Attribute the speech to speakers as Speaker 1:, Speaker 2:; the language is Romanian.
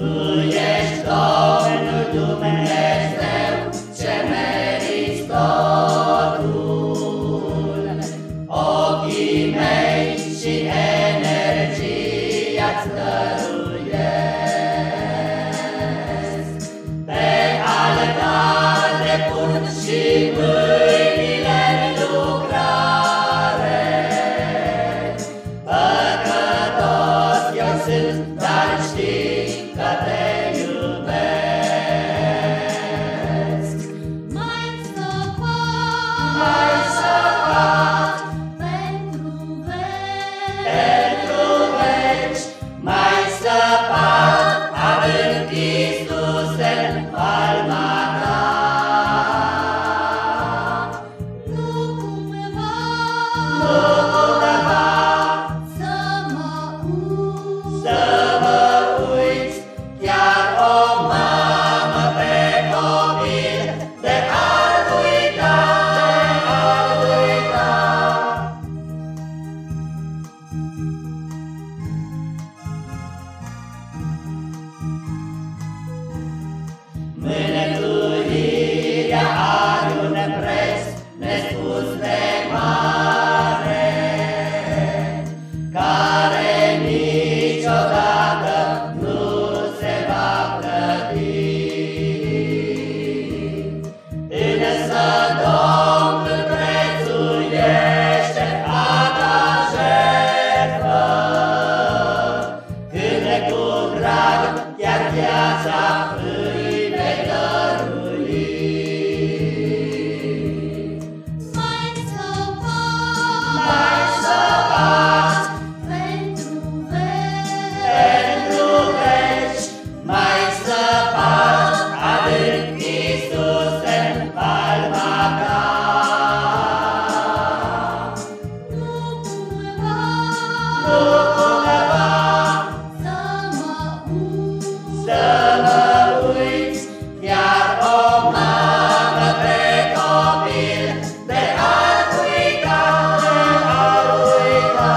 Speaker 1: 嗯 să
Speaker 2: mă uiți,
Speaker 1: Chiar o mamă pe De ar uita, de ar uita.